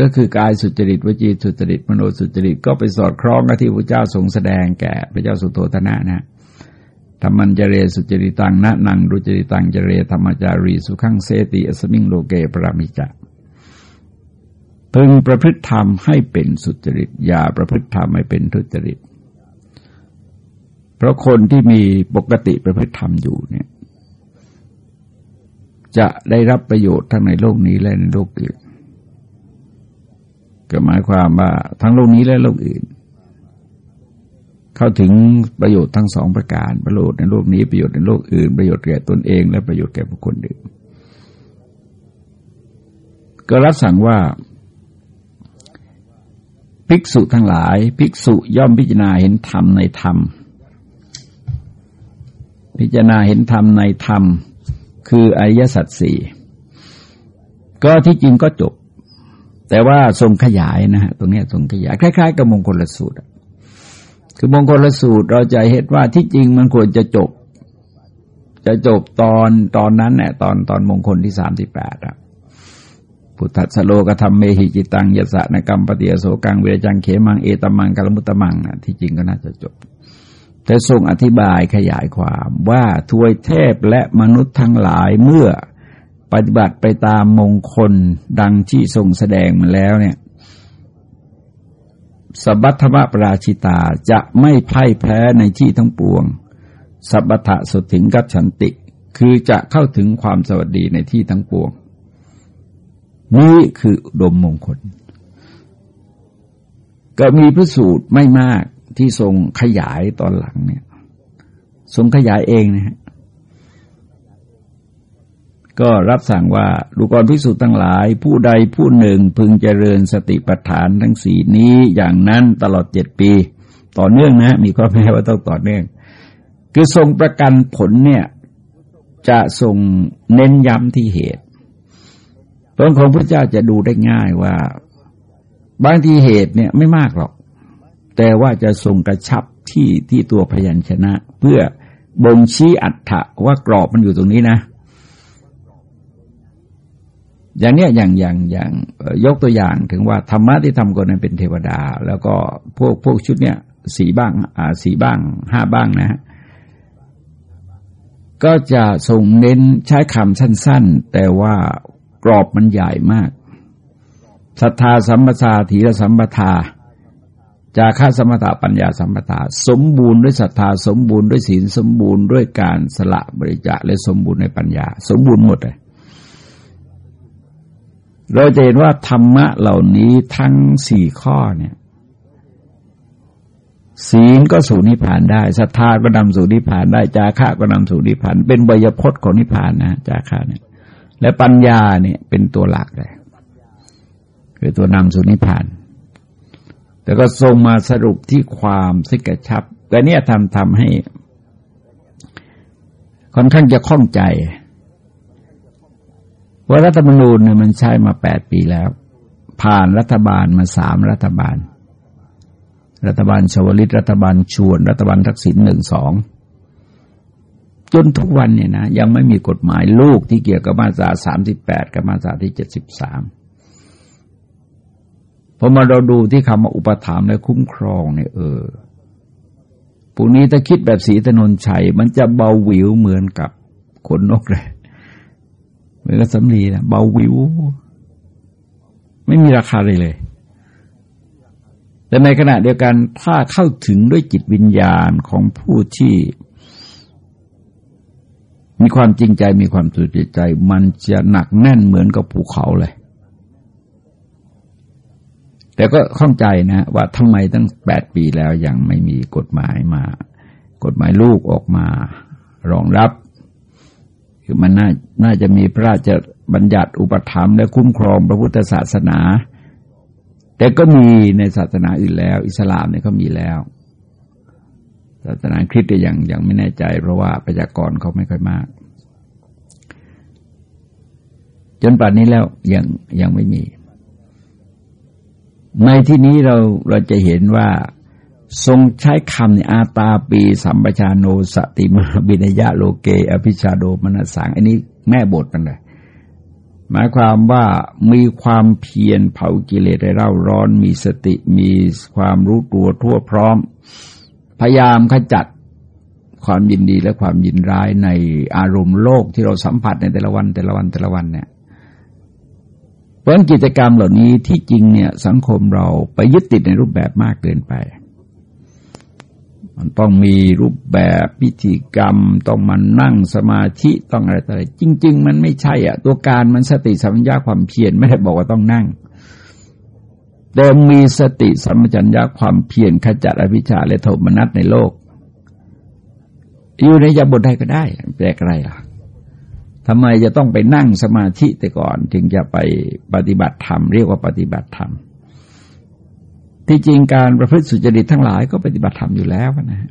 ก็คือกายสุจริตวจีสุจริตมโนสุจริตก็ไปสอดคล้องกับที่พระเจ้าทรงแสดงแก่พระเจ้าสุโธธนะนะธรรมันเจเรสุจริตังนะนังรุจริตังเจเรธรรมจารีสุขังเสติอสมิงโลเกปรามิจะพึงประพฤติธรรมให้เป็นสุจริต อย่าประพฤติธรรมให้เป็นทุจริต เพราะคนที่มีปกติประพฤติธรรมอยู่เนี่ย จะได้รับประโยชน์ทั้งในโลกนี้และในโลกอื่น ก็หมายความว่าทั้งโลกนี้และโลกอื่น เข้าถึงประโยชน์ทั้งสองประการ ประโยชน์ในโลกนี้ประโยชน์ในโลกอื่น ประโยชน์แก่ตนเอง และประโยชน์แก่บุคคลอื่น ก็รับสั่งว่าภิกษุทั้งหลาย ภิกษุย่อมพิจารณาเห็นธรรมในธรรม พิจารณาเห็นธรรมในธรรม คืออริยสัจสี่ก็ที่จริงก็จบ แต่ว่าทรงขยายนะฮะตรงนี้ทรงขยายคล้าย ๆ กับมงคลสูตร คือมงคลสูตรเราจะเห็นว่าที่จริงมันควรจะจบ จะจบตอนตอนนั้นเนี่ยตอนตอนมงคลที่สามที่แปดอะพุทธสโลกธรรมเมหิจิตังยสะนกรรมปฏิยโสกังเวจังเขมังเอตมังกลมุตตมังนะที่จริงก็น่าจะจบ แต่ทรงอธิบายขยายความว่าทวยเทพและมนุษย์ทั้งหลายเมื่อปฏิบัติไปตามมงคลดังที่ทรงแสดงมาแล้วเนี่ยสบัตธรรมปราชิตาจะไม่พ่ายแพ้ในที่ทั้งปวง สัพพะสุดถึงกัจฉันติ คือจะเข้าถึงความสวัสดีในที่ทั้งปวง นี่คือดมมงคล ก็มีพระสูตรไม่มาก ที่ทรงขยายตอนหลังเนี่ย ทรงขยายเองนะฮะก็รับสั่งว่าดูกรพิสุทธ์ทั้งหลาย ผู้ใดผู้หนึ่งพึงเจริญสติปัฏฐานทั้งสี่นี้อย่างนั้นตลอดเจ็ดปี ต่อเนื่องนะ มีข้อแม้ว่าต้องต่อเนื่อง คือทรงประกันผลเนี่ย จะทรงเน้นย้ำที่เหตุตนของพระเจ้าจะดูได้ง่ายว่า บางทีเหตุเนี่ยไม่มากหรอก แต่ว่าจะทรงกระชับที่ที่ตัวพยัญชนะ เพื่อบ่งชี้อัฏฐะว่ากรอบมันอยู่ตรงนี้นะ อย่างเนี้ยอย่างอย่างอย่างยกตัวอย่างถึงว่าธรรมะที่ทำคนนั้นเป็นเทวดา แล้วก็พวกพวกชุดเนี้ยสีบ้างอ่าสีบ้างห้าบ้างนะฮะก็จะส่งเน้นใช้คำสั้น ๆ แต่ว่ากรอบมันใหญ่มากศรัทธาสัมปทาถีรสัมปทา จาค่าสมถะปัญญาสมปทาสมบูรณ์ด้วยศรัทธาสมบูรณ์ด้วยศีลสมบูรณ์ด้วยการสละบริจาคและสมบูรณ์ในปัญญา สมบูรณ์หมดเลยเราจะเห็นว่าธรรมะเหล่านี้ทั้งสี่ข้อเนี่ยศีลก็สู่นิพพานได้ศรัทธาก็นำสู่นิพพานได้จาคะก็นำสู่นิพพาน เป็นวยพจน์ของนิพพานนะจาคะเนี่ย และปัญญาเนี่ยเป็นตัวหลักเลยคือตัวนำสู่นิพพาน แต่ก็ทรงมาสรุปที่ความสิกระชับ แต่เนี้ยทำทำให้ ค่อนข้างจะข้องใจ ว่ารัฐธรรมนูญเนี่ยมันใช้มาแปดปีแล้ว ผ่านรัฐบาลมาสามรัฐบาล รัฐบาลชวลิต รัฐบาลชวน รัฐบาลทักษิณหนึ่งสองจนทุกวันเนี่ยนะยังไม่มีกฎหมายลูกที่เกี่ยวกับมาตราสามสิบแปดกับมาตราที่เจ็ดสิบสาม พอมาเราดูที่คำว่าอุปถัมภ์และคุ้มครองเนี่ยเออพวกนี้ถ้าคิดแบบสีถนนชัย มันจะเบาหวิวเหมือนกับขนนกเลยเหมือนกับสำลีนะเบาวิว ไม่มีราคาเลยเลย แต่ในขณะเดียวกันถ้าเข้าถึงด้วยจิตวิญญาณของผู้ที่มีความจริงใจมีความสุจใจ มันจะหนักแน่นเหมือนกับภูเขาเลย แต่ก็ข้องใจนะว่าทำไมตั้งแปดปีแล้วยังไม่มีกฎหมายมา กฎหมายลูกออกมารองรับ คือมันน่าน่าจะมีพระราชบัญญัติอุปถัมภ์และคุ้มครองพระพุทธศาสนา แต่ก็มีในศาสนาอื่นแล้ว อิสลามเนี่ยก็มีแล้วศาสนาคริสต์ยังยังไม่แน่ใจ เพราะว่าประชากรเขาไม่ค่อยมาก จนป่านนี้แล้วยังยังไม่มี ในที่นี้เราเราจะเห็นว่าทรงใช้คำในอาตาปี สัมปชาโนสติมาบินยะโลเก อภิชาโดมนัสสัง อันนี้แม่บทมันเลยหมายความว่ามีความเพียรเผากิเลสให้เร่าร้อน มีสติมีความรู้ตัวทั่วพร้อม พยายามขจัดความยินดีและความยินร้ายในอารมณ์โลกที่เราสัมผัสในแต่ละวันแต่ละวันแต่ละวันเนี่ย เพราะกิจกรรมเหล่านี้ที่จริงเนี่ยสังคมเราไปยึดติดในรูปแบบมากเกินไป มันต้องมีรูปแบบพิธีกรรม ต้องมันนั่งสมาธิต้องอะไรต่ออะไรจริง ๆ มันไม่ใช่อะ ตัวการมันสติสัมปชัญญะความเพียรไม่ได้บอกว่าต้องนั่งแต่มีสติสัมปชัญญะความเพียรขจัดอภิชาและโทมนัสในโลก อยู่ในยาบทใดก็ได้แปลกอะไรล่ะ ทำไมจะต้องไปนั่งสมาธิแต่ก่อนจึงจะไปปฏิบัติธรรม เรียกว่าปฏิบัติธรรม ที่จริงการประพฤติสุจริตทั้งหลายก็ปฏิบัติธรรมอยู่แล้วนะฮะ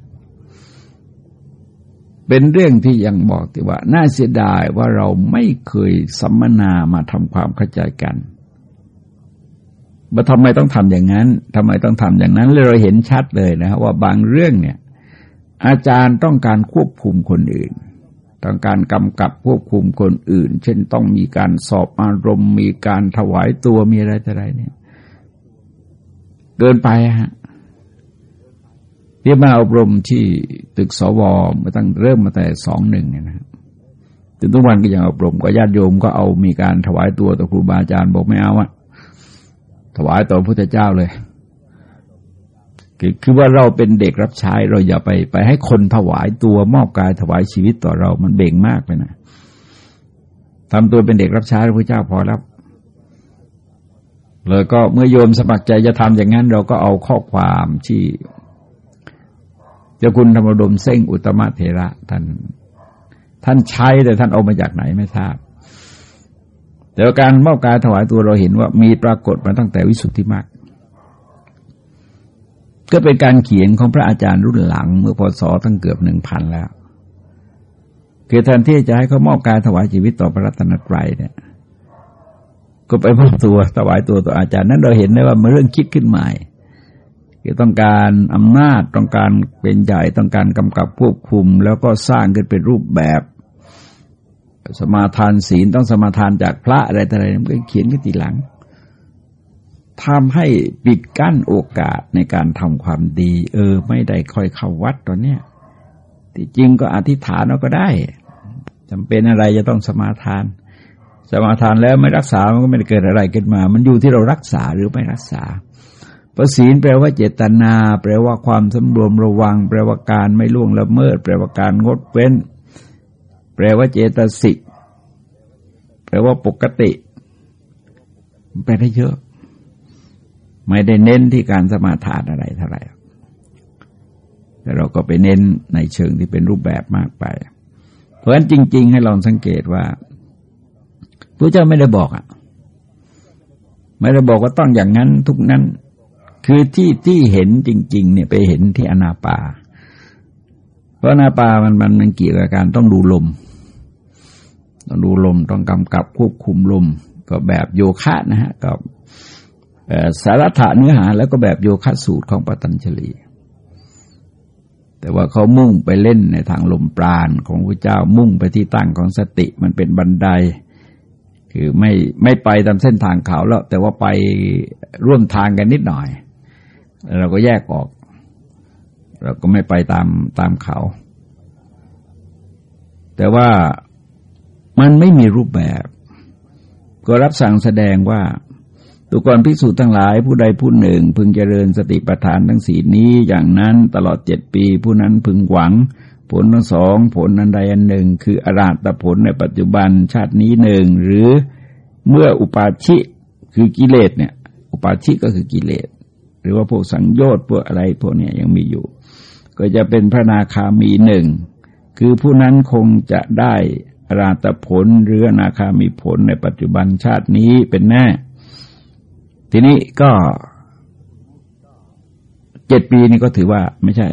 เป็นเรื่องที่ยังบอกที่ว่า น่าเสียดายว่าเราไม่เคยสัมมนามาทำความเข้าใจกันว่าทำไมต้องทำอย่างนั้นทำไมต้องทำอย่างนั้นเลยเราเห็นชัดเลยนะว่าบางเรื่องเนี่ย อาจารย์ต้องการควบคุมคนอื่น ต้องการกำกับควบคุมคนอื่น เช่นต้องมีการสอบอารมณ์ มีการถวายตัวมีอะไรต่ออะไรเนี่ย เกินไปฮะเรียกมาอบรมที่ตึกสวมาตั้งเริ่มมาแต่สองหนึ่งเนี่ยนะถึงทุกวันก็ยังอบรมก็ญาติโยมก็เอามีการถวายตัวต่อครูบาอาจารย์บอกไม่เอาอะถวายต่อพระพุทธเจ้าเลย คือว่าเราเป็นเด็กรับใช้เราอย่าไปไปให้คนถวายตัวมอบกายถวายชีวิตต่อเรามันเบ่งมากไปนะทำตัวเป็นเด็กรับใช้พระเจ้าพอแล้วเลยก็เมื่อโยมสมัครใจจะทำอย่างนั้น เราก็เอาข้อความที่เจ้าคุณธรรมดมเส้งอุตมะเถระท่านท่านใช้แต่ท่านเอามาจากไหนไม่ทราบ แต่การมอบกายถวายตัวเราเห็นว่ามีปรากฏมาตั้งแต่วิสุทธิมรรค ก็เป็นการเขียนของพระอาจารย์รุ่นหลัง เมื่อพศตั้งเกือบหนึ่งพันแล้ว คือแทนที่จะให้เขามอบกายถวายชีวิตต่อพระรัตนตรัยเนี่ย ก็ไปมอบตัวถวายตัวต่ออาจารย์นั้นเราเห็นได้ว่ามันเรื่องคิดขึ้นใหม่คือต้องการอำนาจต้องการเป็นใหญ่ต้องการกำกับควบคุม แล้วก็สร้างขึ้นเป็นรูปแบบ สมาทานศีลต้องสมาทานจากพระอะไรต่ออะไรมันก็เขียนกันทีหลัง ทำให้ปิดกั้นโอกาสในการทำความดี เออ ไม่ได้ค่อยเข้าวัดตอนเนี้ยที่จริงก็อธิษฐานเราก็ได้จำเป็นอะไรจะต้องสมาทาน สมาทานแล้วไม่รักษา มันก็ไม่ได้เกิดอะไรขึ้นมา มันอยู่ที่เรารักษาหรือไม่รักษาประศีลแปลว่าเจตนา แปลว่าความสำรวมระวัง แปลว่าการไม่ล่วงละเมิด แปลว่าการงดเว้น แปลว่าเจตสิกแปลว่าปกติแปลได้เยอะ ไม่ได้เน้นที่การสมาทานอะไรเท่าไหร่แต่เราก็ไปเน้นในเชิงที่เป็นรูปแบบมากไป เพราะฉะนั้นจริง ๆ ให้ลองสังเกตว่าพระเจ้าไม่ได้บอกอะ ไม่ได้บอกว่าต้องอย่างนั้นทุกนั้น คือที่ที่เห็นจริง ๆ เนี่ยไปเห็นที่อนาปา เพราะอนาปามันมันมันเกี่ยวกับการต้องดูลม ต้องดูลมต้องกำกับควบคุมลม ก็แบบโยคะนะฮะก็ สาระเนื้อหาแล้วก็แบบโยคะสูตรของปตัญชลี แต่ว่าเขามุ่งไปเล่นในทางลมปราณของพระเจ้ามุ่งไปที่ตั้งของสติมันเป็นบันได คือไม่ไม่ไปตามเส้นทางเขาแล้ว แต่ว่าไปร่วมทางกันนิดหน่อย เราก็แยกออก เราก็ไม่ไปตามตามเขา แต่ว่ามันไม่มีรูปแบบ ก็รับสั่งแสดงว่า ตุกรภิกษุทั้งหลายผู้ใดผู้หนึ่ง พึงเจริญสติปัฏฐานทั้งสี่นี้อย่างนั้นตลอดเจ็ดปี ผู้นั้นพึงหวัง ผลทั้งสองผลอันใดอันหนึ่ง คืออราตผลในปัจจุบันชาตินี้หนึ่งหรือเมื่ออุปาชิคือกิเลสเนี่ย อุปาชิก็คือกิเลส หรือว่าพวกสังโยชน์พวกอะไรพวกเนี้ยังมีอยู่ ก็จะเป็นพระนาคามีหนึ่งคือผู้นั้นคงจะได้ราตผลหรือนาคามีผลในปัจจุบันชาตินี้เป็นแน่ ทีนี้ก็เจ็ดปีนี่ก็ถือว่าไม่ใช่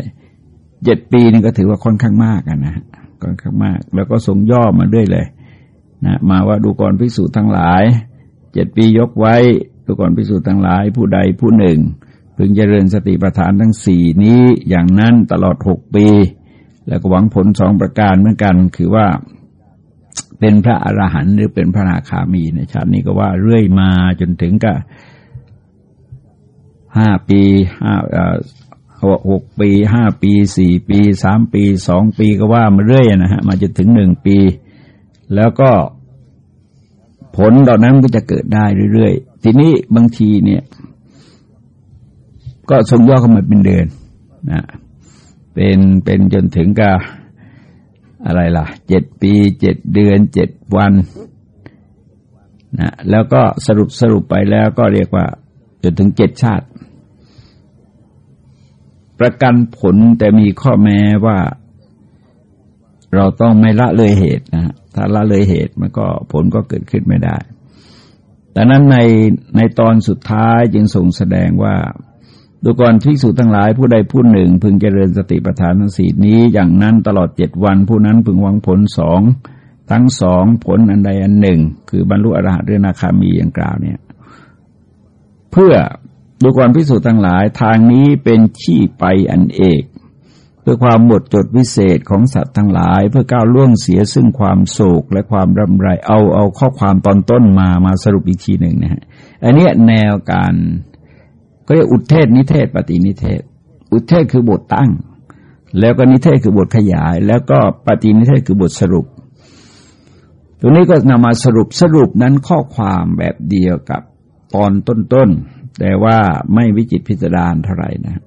เจ็ดปีนี่ก็ถือว่าค่อนข้างมากนะค่อนข้างมาก แล้วก็ทรงย่อมาด้วยเลยนะมาว่าดูก่อนพิสูจน์ทั้งหลายเจ็ดปียกไว้ดูก่อนพิสูจน์ทั้งหลาย ผู้ใดผู้หนึ่ง พึงเจริญสติปัฏฐานทั้งสี่นี้อย่างนั้นตลอดหกปี แล้วก็หวังผลสองประการเหมือนกัน คือว่าเป็นพระอรหันต์หรือเป็นพระนาคามีในชาตินี้ก็ว่าเรื่อยมาจนถึงกับ ห้าปีห้าหกปีห้าปีสี่ปีสามปีสองปีก็ว่ามาเรื่อยนะฮะมาจนถึงหนึ่งปี แล้วก็ผลตอนนั้นก็จะเกิดได้เรื่อยๆ ทีนี้บางทีเนี่ย ก็ทรงย่อเข้ามาเป็นเดือนนะเป็นเป็นจนถึงกับอะไรล่ะเจ็ดปีเจ็ดเดือนเจ็ดวันนะแล้วก็สรุปสรุปไปแล้วก็เรียกว่าจนถึงเจ็ดชาติ ประกันผลแต่มีข้อแม้ว่า เราต้องไม่ละเลยเหตุนะถ้าละเลยเหตุมันก็ผลก็เกิดขึ้นไม่ได้แต่นั้นในในตอนสุดท้ายจึงส่งแสดงว่าดูก่อนภิกษุทั้งหลายผู้ใดผู้หนึ่ง พึงเจริญสติปัฏฐานทั้งสีนี้อย่างนั้นตลอดเจ็ดวัน ผู้นั้นพึงหวังผลสองทั้งสองผลอันใดอันหนึ่ง คือบรรลุอรหัตเรืนาคามีอย่างกล่าวเนี่ย เพื่อ ดูก่อนพิสูจน์ทั้งหลายทางนี้เป็นที่ไปอันเอก เพื่อความหมดจดวิเศษของสัตว์ทั้งหลาย เพื่อก้าวล่วงเสียซึ่งความโศกและความรำไรเอาเอาข้อความตอนต้นมามาสรุปอีกทีหนึ่งนะฮะอันนี้แนวการก็เรียกอุเทศนิเทศปฏินิเทศ อุเทศคือบทตั้ง แล้วก็นิเทศคือบทขยาย แล้วก็ปฏินิเทศคือบทสรุปตรงนี้ก็นำมาสรุปสรุปนั้นข้อความแบบเดียวกับตอนต้นๆ แต่ว่าไม่วิจิตพิจารณาเท่าไหร่นะ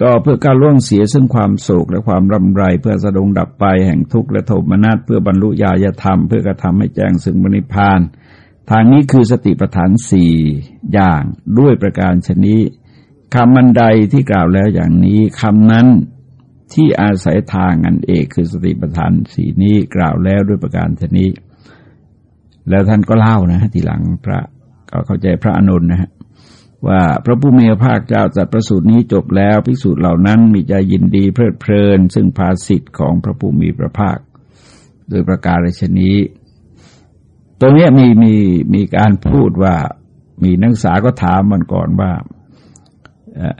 ก็เพื่อการล่วงเสียซึ่งความโศกและความรำไร เพื่อสะดงดับไปแห่งทุกข์และโทมนัสเพื่อบรรลุญาญธรรม เพื่อกระทำให้แจ้งซึ่งมรรคพาน ทางนี้คือสติปัฏฐานสี่อย่างด้วยประการชนี้คำมันใดที่กล่าวแล้วอย่างนี้คำนั้นที่อาศัยทางอันเอกคือสติปัฏฐานสี่นี้กล่าวแล้วด้วยประการชนี้แล้วท่านก็เล่านะทีหลังพระ ก็เข้าใจพระอนุนนะฮะว่าพระผู้มีพระภาคเจ้าจัดประสูตรนี้จบแล้วพิสูจน์เหล่านั้นมีใจยินดีเพลิดเพลิน ซึ่งภาสิทธิ์ของพระผู้มีพระภาค โดยประการชนี้ตรงนี้มีมีมีการพูดว่ามีนักศึกษาก็ถามมันก่อนว่า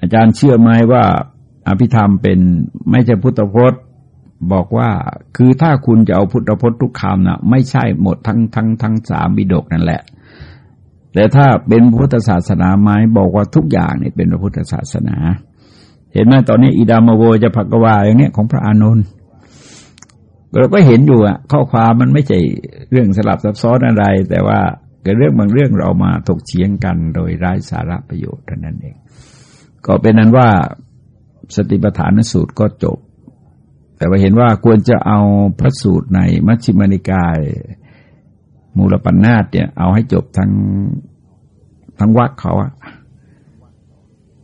อาจารย์เชื่อไหมว่าอภิธรรมเป็นไม่ใช่พุทธพจน์บอกว่าคือถ้าคุณจะเอาพุทธพจน์ทุกคำนะไม่ใช่หมดทั้งทั้งทั้งสามบิดกนั่นแหละ แต่ถ้าเป็นพุทธศาสนาไหมบอกว่าทุกอย่างเนี่ยเป็นพระพุทธศาสนา เห็นไหมตอนนี้อิดามโวจะผักกวาอย่างเนี้ยของพระอานนท์เราก็เห็นอยู่อะข้อความมันไม่ใช่เรื่องสลับซับซ้อนอะไร แต่ว่าเกิดเรื่องบางเรื่องเรามาถกเถียงกันโดยไร้สาระประโยชน์เท่านั้นเอง ก็เป็นนั้นว่าสติปัฏฐานสูตรก็จบ แต่ว่าเห็นว่าควรจะเอาพระสูตรในมัชฌิมานิกาย มูลปัญนาตเนี่ย เอาให้จบทั้งทั้งวักเขาอะ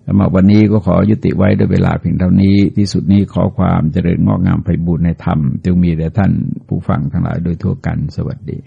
สำหรับวันนี้ก็ขอยุติไว้ด้วยเวลาเพียงเท่านี้ ที่สุดนี้ขอความเจริญงอกงามไปบุญในธรรมจงมีแด่ท่านผู้ฟังทั้งหลายโดยทั่วกันสวัสดี